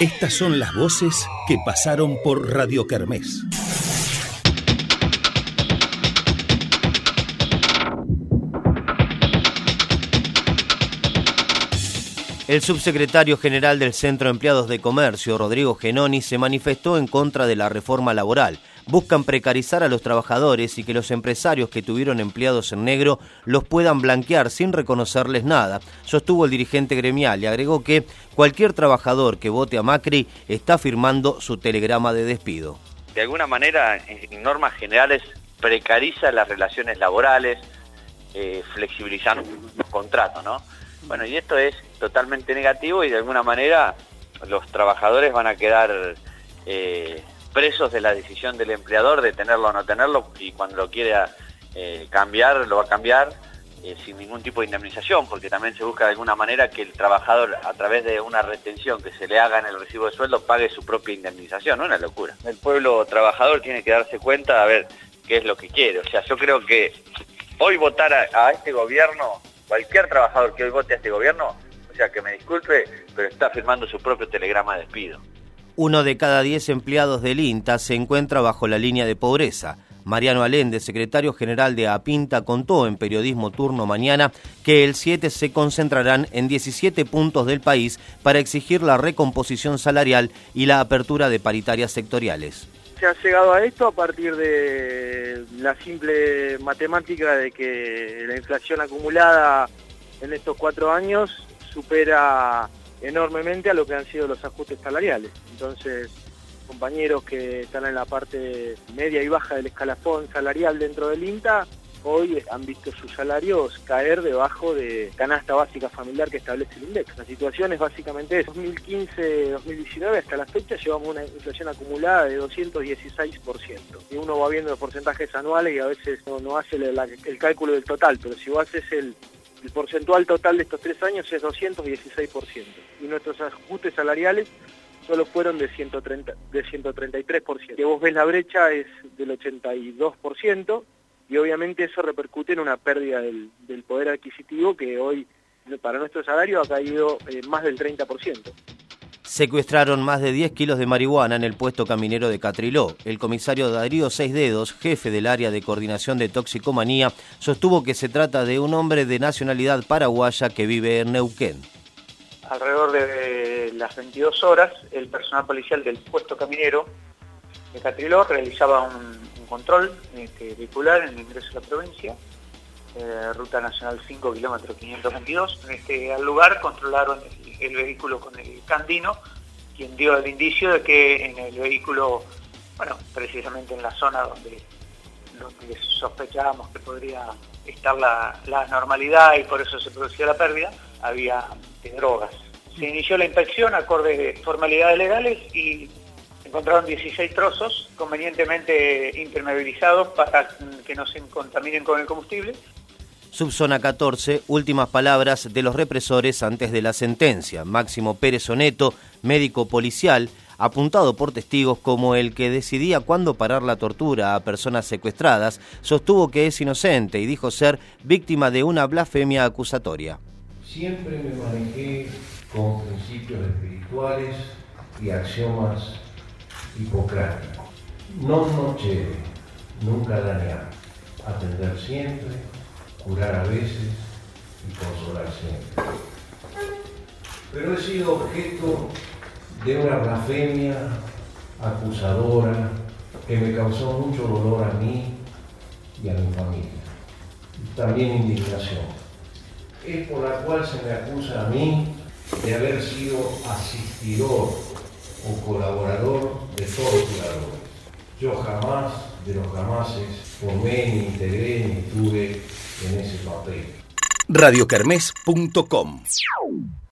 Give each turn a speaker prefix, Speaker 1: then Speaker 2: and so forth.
Speaker 1: Estas son las voces que pasaron por Radio Kermés.
Speaker 2: El subsecretario general del Centro de Empleados de Comercio, Rodrigo Genoni, se manifestó en contra de la reforma laboral. Buscan precarizar a los trabajadores y que los empresarios que tuvieron empleados en negro los puedan blanquear sin reconocerles nada, sostuvo el dirigente gremial y agregó que cualquier trabajador que vote a Macri está firmando su telegrama de despido.
Speaker 3: De alguna manera, en normas generales, precariza las relaciones laborales, eh, flexibilizando los contratos, ¿no? Bueno, y esto es totalmente negativo y de alguna manera los trabajadores van a quedar eh, presos de la decisión del empleador de tenerlo o no tenerlo y cuando lo quiera eh, cambiar, lo va a cambiar eh, sin ningún tipo de indemnización, porque también se busca de alguna manera que el trabajador a través de una retención que se le haga en el recibo de sueldo pague su propia indemnización, una locura. El pueblo trabajador tiene que darse cuenta a ver qué es lo que quiere, o sea, yo creo que hoy votar a este gobierno cualquier trabajador que hoy vote a este gobierno, o sea, que me disculpe, pero está firmando su propio telegrama de despido.
Speaker 2: Uno de cada diez empleados del INTA se encuentra bajo la línea de pobreza. Mariano Alende, secretario general de APINTA, contó en Periodismo Turno Mañana que el 7 se concentrarán en 17 puntos del país para exigir la recomposición salarial y la apertura de paritarias sectoriales
Speaker 4: se ha llegado a esto a partir de la simple matemática de que la inflación acumulada en estos cuatro años supera enormemente a lo que han sido los ajustes salariales. Entonces, compañeros que están en la parte media y baja del escalafón salarial dentro del INTA hoy han visto sus salarios caer debajo de canasta básica familiar que establece el INDEX. La situación es básicamente 2015-2019 hasta la fecha llevamos una inflación acumulada de 216%. Y uno va viendo los porcentajes anuales y a veces no, hace el, cálculo del total, pero si vos haces el, porcentual total de estos tres años es 216%. Y nuestros ajustes salariales solo fueron de, 130, de 133%. Que vos ves la brecha es del 82%, y obviamente eso repercute en una pérdida del, poder adquisitivo que hoy para nuestro salario ha caído eh, más del 30%.
Speaker 2: Secuestraron más de 10 kilos de marihuana en el puesto caminero de Catriló. El comisario Darío Seis Dedos, jefe del área de coordinación de toxicomanía, sostuvo que se trata de un hombre de nacionalidad paraguaya que vive en Neuquén.
Speaker 5: Alrededor de las 22 horas, el personal policial del puesto caminero de Catriló realizaba un control este, vehicular en el ingreso a la provincia, eh, ruta nacional 5, kilómetro 522. Este, al lugar controlaron el, vehículo con el candino, quien dio el indicio de que en el vehículo, bueno, precisamente en la zona donde, donde sospechábamos que podría estar la, la normalidad y por eso se producía la pérdida, había drogas. Se inició la inspección acorde de formalidades legales y encontraron 16 trozos convenientemente impermeabilizados para que no se contaminen con el combustible.
Speaker 2: Subzona 14, últimas palabras de los represores antes de la sentencia. Máximo Pérez Oneto, médico policial, apuntado por testigos como el que decidía cuándo parar la tortura a personas secuestradas, sostuvo que es inocente y dijo ser víctima de una blasfemia acusatoria.
Speaker 6: Siempre me manejé con principios espirituales y axiomas hipocrático. No nocere, nunca dañar, atender siempre, curar a veces y consolar siempre. Pero he sido objeto de una blasfemia acusadora que me causó mucho dolor a mí y a mi familia. también indignación. Es por la cual se me acusa a mí de haber sido asistidor o colaborador de torturadores. Yo jamás de los jamases formé, ni integré, ni estuve en ese papel.
Speaker 1: radiocarmes.com